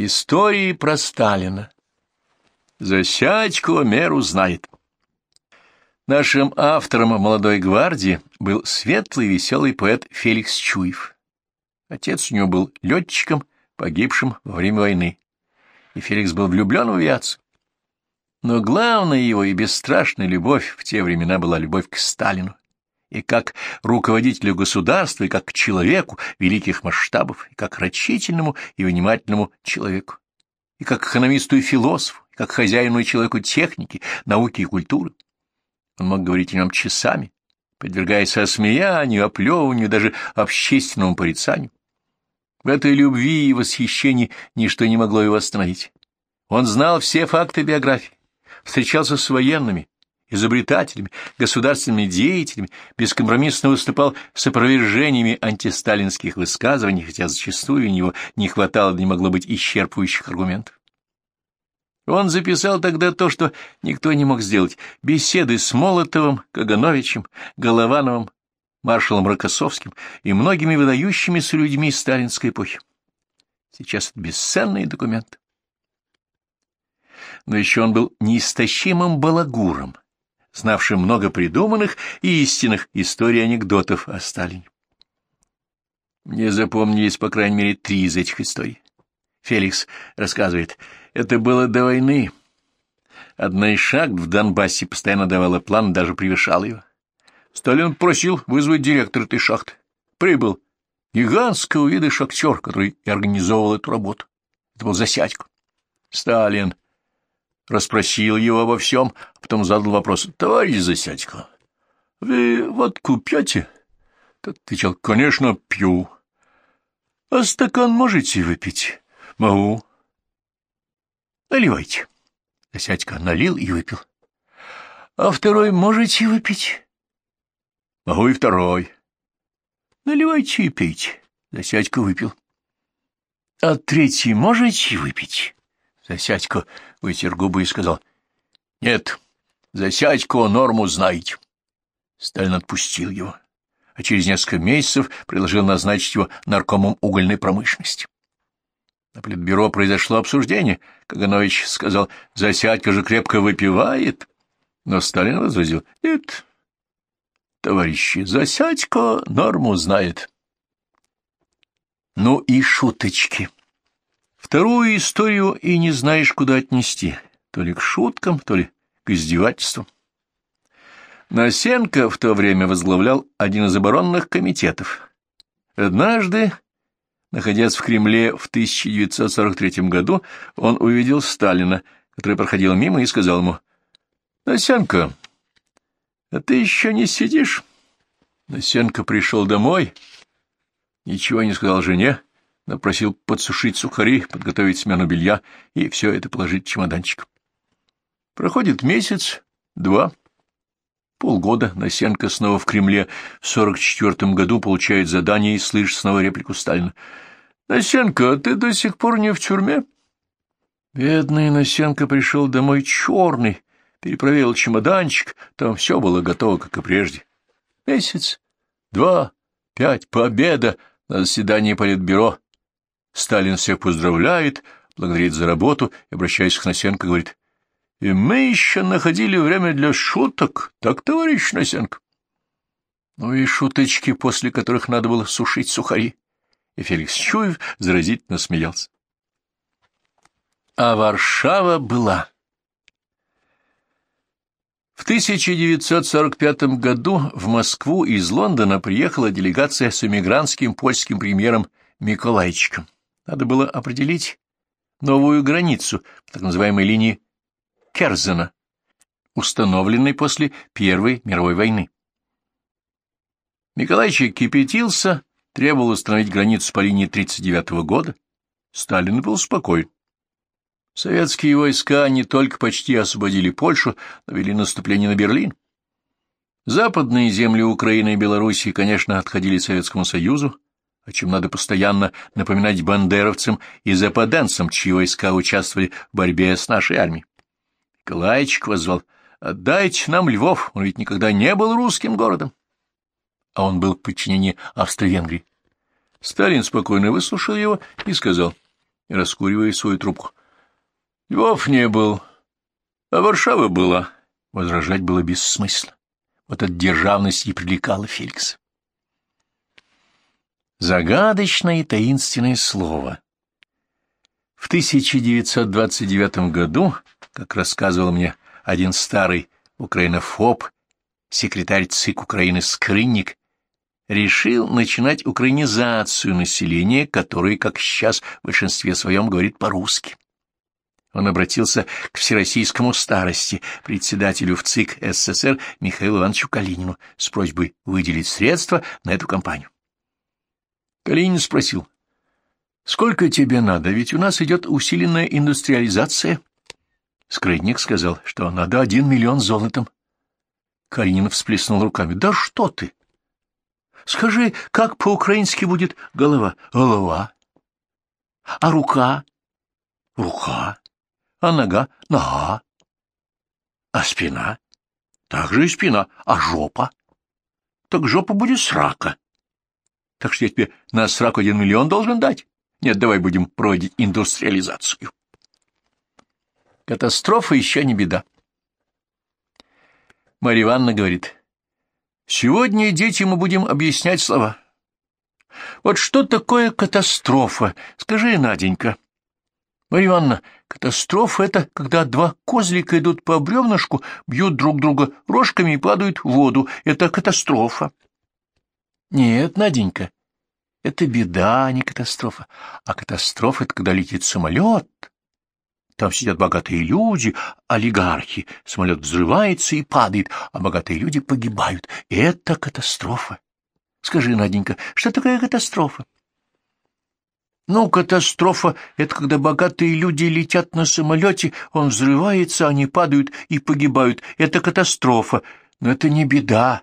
Истории про Сталина. Засядько меру знает. Нашим автором «Молодой гвардии» был светлый веселый поэт Феликс Чуев. Отец у него был летчиком, погибшим во время войны, и Феликс был влюблен в авиацию. Но главная его и бесстрашная любовь в те времена была любовь к Сталину, и как руководителю государства, и как человеку великих масштабов, и как рачительному и внимательному человеку, и как экономисту и философу, и как хозяину и человеку техники, науки и культуры. Он мог говорить о нем часами, подвергаясь осмеянию, оплевыванию, даже общественному порицанию. В этой любви и восхищении ничто не могло его остановить. Он знал все факты биографии, встречался с военными, изобретателями, государственными деятелями, бескомпромиссно выступал с опровержениями антисталинских высказываний, хотя зачастую у него не хватало, не могло быть исчерпывающих аргументов. Он записал тогда то, что никто не мог сделать — беседы с Молотовым, Кагановичем, Головановым, маршалом Рокоссовским и многими выдающимися людьми сталинской эпохи. Сейчас это бесценный документ. Но еще он был неистощимым балагуром, знавшим много придуманных и истинных историй анекдотов о Сталине. Мне запомнились, по крайней мере, три из этих историй. Феликс рассказывает, это было до войны. Одна из шаг в Донбассе постоянно давала план, даже превышала его. Сталин просил вызвать директора этой шахты. Прибыл гигантского вида шахтер, который и организовывал эту работу. Это был Засядько. Сталин расспросил его обо всем, а потом задал вопрос. — Товарищ Засядько, вы водку пьете? Тот отвечал. — Конечно, пью. — А стакан можете выпить? — Могу. — Наливайте. Засядько налил и выпил. — А второй можете выпить? Могу и второй. Наливайте и пейте. Засядько выпил. А третий можете выпить? Засядько вытер губы и сказал. Нет, Засядько норму знаете. Сталин отпустил его, а через несколько месяцев предложил назначить его наркомом угольной промышленности. На политбюро произошло обсуждение. Каганович сказал, Засядько же крепко выпивает. Но Сталин возразил, нет, товарищи, Засядько норму знает. Ну и шуточки. Вторую историю и не знаешь, куда отнести, то ли к шуткам, то ли к издевательству. Насенко в то время возглавлял один из оборонных комитетов. Однажды, находясь в Кремле в 1943 году, он увидел Сталина, который проходил мимо и сказал ему, «Насенко, а ты еще не сидишь? Насенко пришел домой, ничего не сказал жене, но просил подсушить сухари, подготовить смену белья и все это положить в чемоданчик. Проходит месяц, два, полгода, Насенко снова в Кремле, в сорок четвертом году получает задание и слышит снова реплику Сталина. «Насенко, ты до сих пор не в тюрьме?» Бедный Насенко пришел домой черный, перепроверил чемоданчик, там все было готово, как и прежде. Месяц, два, пять, победа на заседании Политбюро. Сталин всех поздравляет, благодарит за работу и, обращаясь к Носенко, говорит, «И мы еще находили время для шуток, так, товарищ Носенко?» Ну и шуточки, после которых надо было сушить сухари. И Феликс Чуев заразительно смеялся. А Варшава была. В 1945 году в Москву из Лондона приехала делегация с эмигрантским польским премьером Миколайчиком. Надо было определить новую границу так называемой линии Керзена, установленной после Первой мировой войны. Миколайчик кипятился, требовал установить границу по линии 1939 года. Сталин был спокоен. Советские войска не только почти освободили Польшу, но вели наступление на Берлин. Западные земли Украины и Белоруссии, конечно, отходили Советскому Союзу, о чем надо постоянно напоминать бандеровцам и западенцам, чьи войска участвовали в борьбе с нашей армией. Николаевич возвал, «Отдайте нам Львов, он ведь никогда не был русским городом». А он был в подчинении Австро-Венгрии. Сталин спокойно выслушал его и сказал, раскуривая свою трубку. — Львов не был, а Варшава была. Возражать было бессмысленно. Вот эта державность и привлекала Феликса. Загадочное и таинственное слово. В 1929 году, как рассказывал мне один старый украинофоб, секретарь ЦИК Украины Скрынник, решил начинать украинизацию населения, которое, как сейчас, в большинстве своем говорит по-русски. Он обратился к всероссийскому старости, председателю в ЦИК СССР Михаилу Ивановичу Калинину с просьбой выделить средства на эту кампанию. Калинин спросил, «Сколько тебе надо? Ведь у нас идет усиленная индустриализация». Скрытник сказал, что надо один миллион золотом. Калинин всплеснул руками, «Да что ты! Скажи, как по-украински будет голова? Голова. А рука? Рука. А нога? Нога. А спина? Так же и спина. А жопа? Так жопа будет срака. Так что я тебе на сраку один миллион должен дать. Нет, давай будем проводить индустриализацию. Катастрофа еще не беда. Марья Ивановна говорит, сегодня детям мы будем объяснять слова. Вот что такое катастрофа? Скажи, Наденька. Марья Ивановна, катастрофа — это когда два козлика идут по бревнышку, бьют друг друга рожками и падают в воду. Это катастрофа. Нет, Наденька, это беда, а не катастрофа. А катастрофа — это когда летит самолет. Там сидят богатые люди, олигархи. Самолет взрывается и падает, а богатые люди погибают. Это катастрофа. Скажи, Наденька, что такое катастрофа? Ну, катастрофа — это когда богатые люди летят на самолете, он взрывается, они падают и погибают. Это катастрофа. Но это не беда.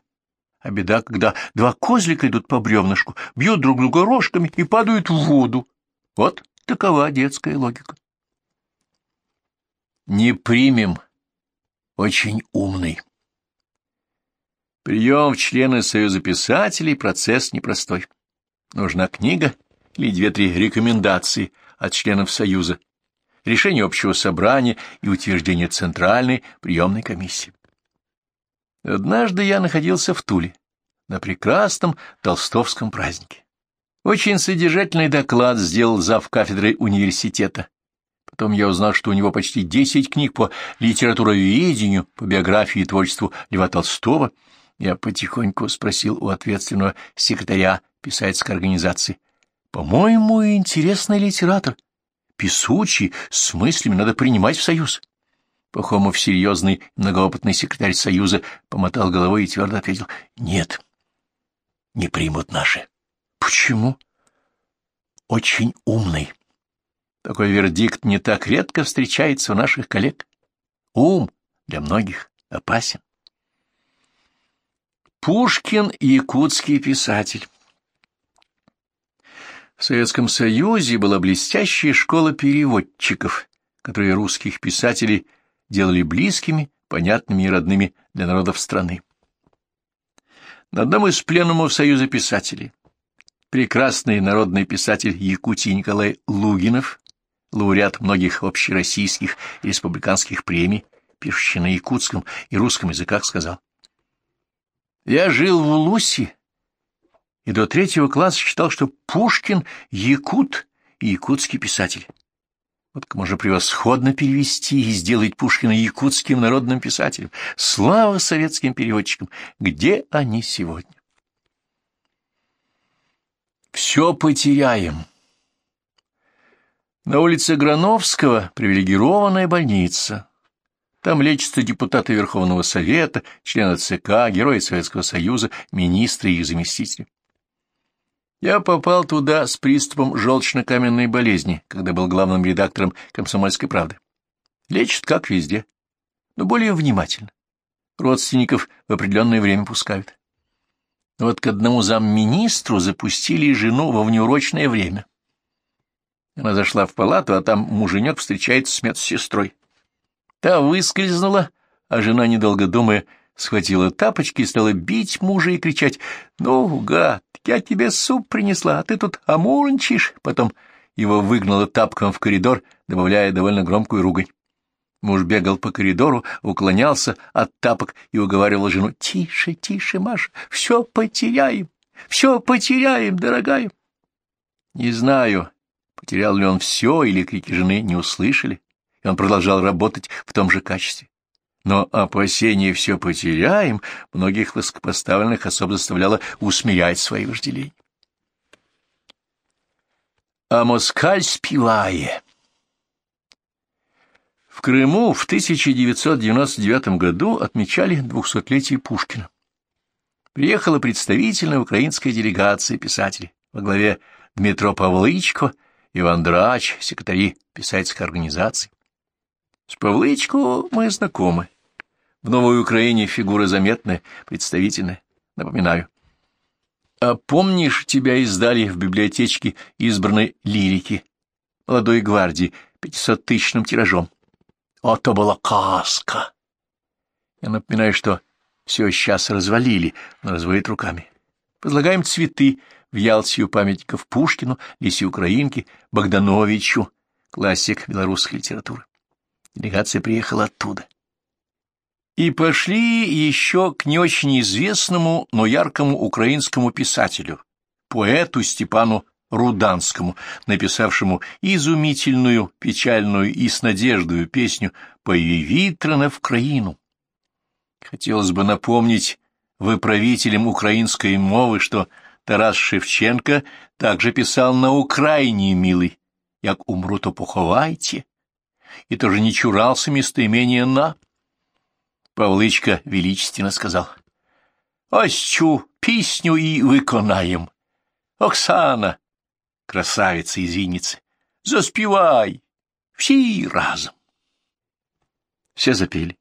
А беда, когда два козлика идут по бревнышку, бьют друг друга рожками и падают в воду. Вот такова детская логика. Не примем. Очень умный. Прием в члены Союза писателей — процесс непростой. Нужна книга или две-три рекомендации от членов Союза, решение общего собрания и утверждение Центральной приемной комиссии. Однажды я находился в Туле на прекрасном толстовском празднике. Очень содержательный доклад сделал зав. кафедрой университета. Потом я узнал, что у него почти десять книг по литературоведению, по биографии и творчеству Льва Толстого. Я потихоньку спросил у ответственного секретаря писательской организации, по-моему, интересный литератор. Песучий, с мыслями надо принимать в союз. Пахомов, серьезный, многоопытный секретарь союза, помотал головой и твердо ответил. Нет, не примут наши. Почему? Очень умный. Такой вердикт не так редко встречается у наших коллег. Ум для многих опасен. Пушкин — якутский писатель. В Советском Союзе была блестящая школа переводчиков, которые русских писателей делали близкими, понятными и родными для народов страны. На одном из пленумов Союза писателей прекрасный народный писатель Якутии Николай Лугинов, лауреат многих общероссийских и республиканских премий, пишущий на якутском и русском языках, сказал, «Я жил в Улусе и до третьего класса считал, что Пушкин — якут и якутский писатель. Вот можно превосходно перевести и сделать Пушкина якутским народным писателем. Слава советским переводчикам! Где они сегодня? Все потеряем. На улице Грановского привилегированная больница. Там лечатся депутаты Верховного Совета, члены ЦК, герои Советского Союза, министры и их заместители. Я попал туда с приступом желчно-каменной болезни, когда был главным редактором «Комсомольской правды». Лечат, как везде, но более внимательно. Родственников в определенное время пускают. Вот к одному замминистру запустили жену во внеурочное время. Она зашла в палату, а там муженек встречается с медсестрой. Та выскользнула, а жена, недолго думая, схватила тапочки и стала бить мужа и кричать, «Ну, гад, я тебе суп принесла, а ты тут амурничаешь!» Потом его выгнала тапком в коридор, добавляя довольно громкую ругань. Муж бегал по коридору, уклонялся от тапок и уговаривал жену. — Тише, тише, Маша, все потеряем, все потеряем, дорогая. Не знаю, потерял ли он все или крики жены не услышали, и он продолжал работать в том же качестве. Но опасение «все потеряем» многих высокопоставленных особ заставляло усмирять свои вожделения. А москаль спевая. В Крыму в 1999 году отмечали двухсотлетие Пушкина. Приехала представительная украинская делегация писателей во главе Дмитро Павлычко, Иван Драч, секретари писательской организации. С Павлычко мы знакомы. В Новой Украине фигура заметная, представительная. Напоминаю. А помнишь, тебя издали в библиотечке избранной лирики молодой гвардии пятисоттысячным тиражом? О, то была каска! Я напоминаю, что все сейчас развалили, но разводит руками. Возлагаем цветы в Ялтию памятников Пушкину, Лисе Украинке, Богдановичу, классик белорусской литературы. Делегация приехала оттуда. И пошли еще к не очень известному, но яркому украинскому писателю, поэту Степану Руданскому, написавшему изумительную, печальную и с надеждою песню «Появи Витрана в краину». Хотелось бы напомнить выправителям украинской мовы, что Тарас Шевченко также писал на Украине, милый, «Як умру, то поховайте», и тоже не чурался местоимения «на». Павлычка величественно сказал, «Ось песню и выконаем. Оксана, красавица из Винницы, заспевай, все разом. Все запели.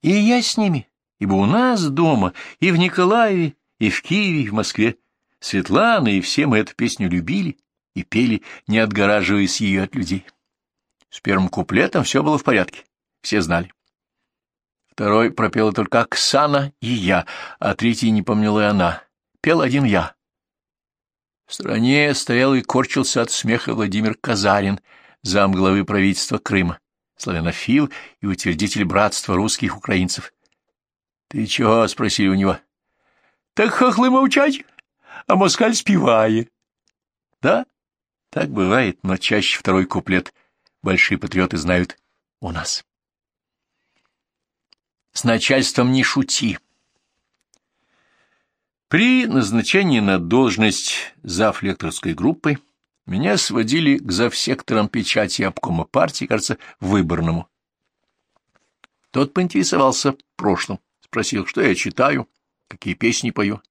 И я с ними, ибо у нас дома, и в Николаеве, и в Киеве, и в Москве, Светлана и все мы эту песню любили и пели, не отгораживаясь ее от людей. С первым куплетом все было в порядке, все знали. Второй пропела только Оксана и я, а третий не помнила и она. Пел один я. В стороне стоял и корчился от смеха Владимир Казарин, зам главы правительства Крыма, славянофил и утвердитель братства русских украинцев. — Ты чего? — спросили у него. — Так хохлы молчать, а москаль спевает. — Да, так бывает, но чаще второй куплет большие патриоты знают у нас. С начальством не шути. При назначении на должность зав. лекторской группой меня сводили к завсекторам печати обкома партии, кажется, выборному. Тот поинтересовался прошлым, спросил, что я читаю, какие песни пою.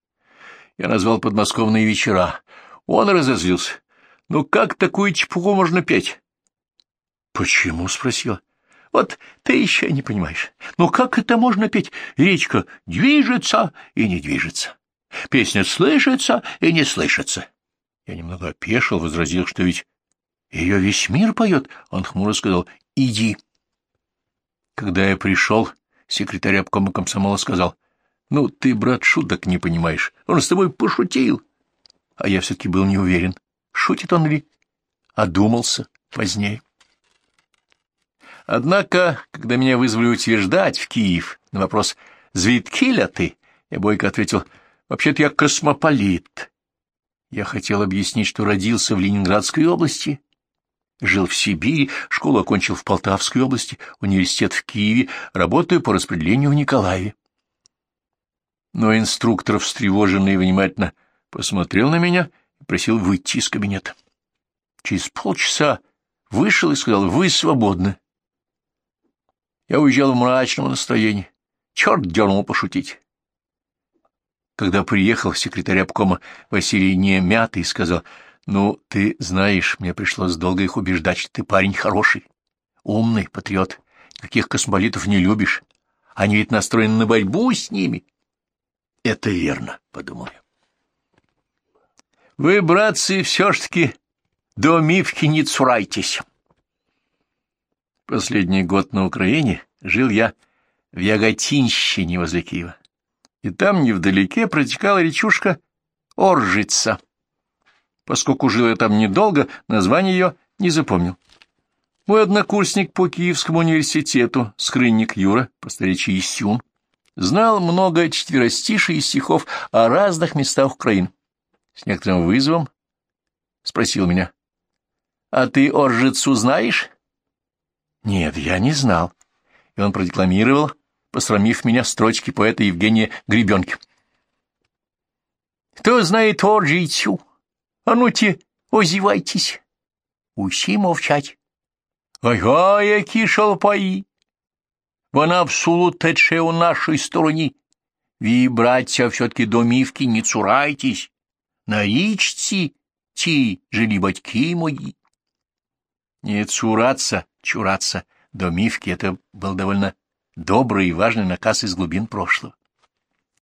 Я назвал подмосковные вечера. Он разозлился. «Ну как такую чепуху можно петь?» «Почему?» — спросила. «Вот ты еще не понимаешь. Ну как это можно петь? Речка движется и не движется. Песня слышится и не слышится. Я немного опешил, возразил, что ведь ее весь мир поет. Он хмуро сказал «иди». Когда я пришел, секретарь обкома комсомола сказал «ну, ты, брат, шуток не понимаешь. Он с тобой пошутил». А я все-таки был не уверен, шутит он ли. Одумался позднее. Однако, когда меня вызвали утверждать в Киев на вопрос «Звідкиля ты?», я бойко ответил Вообще-то я космополит. Я хотел объяснить, что родился в Ленинградской области, жил в Сибири, школу окончил в Полтавской области, университет в Киеве, работаю по распределению в Николаеве. Но инструктор, встревоженный и внимательно, посмотрел на меня и просил выйти из кабинета. Через полчаса вышел и сказал, вы свободны. Я уезжал в мрачном настроении. Черт дернул пошутить. Когда приехал секретарь обкома Василий Немятый, сказал, «Ну, ты знаешь, мне пришлось долго их убеждать, что ты парень хороший, умный, патриот, каких космолитов не любишь. Они ведь настроены на борьбу с ними». «Это верно», — подумал я. «Вы, братцы, все ж таки до Мивки не цурайтесь». Последний год на Украине жил я в Яготинщине возле Киева и там невдалеке протекала речушка Оржица. Поскольку жил я там недолго, название ее не запомнил. Мой однокурсник по Киевскому университету, скрынник Юра, по старичьи Сюн, знал много четверостишей и стихов о разных местах Украины. С некоторым вызовом спросил меня. — А ты Оржицу знаешь? — Нет, я не знал. И он продекламировал, посрамив меня строчки поэта Евгения Гребенки. — Кто знает Оржицу? А ну-те, озівайтесь. Усі мовчать. Ага, які шалпаї. Вона в сулу тече у нашій стороні. Ви, браття, все-таки домівки не цурайтесь. На річці ті жили батьки мої. Не цураться, чураться домивки — это был довольно добрый и важный наказ из глубин прошлого.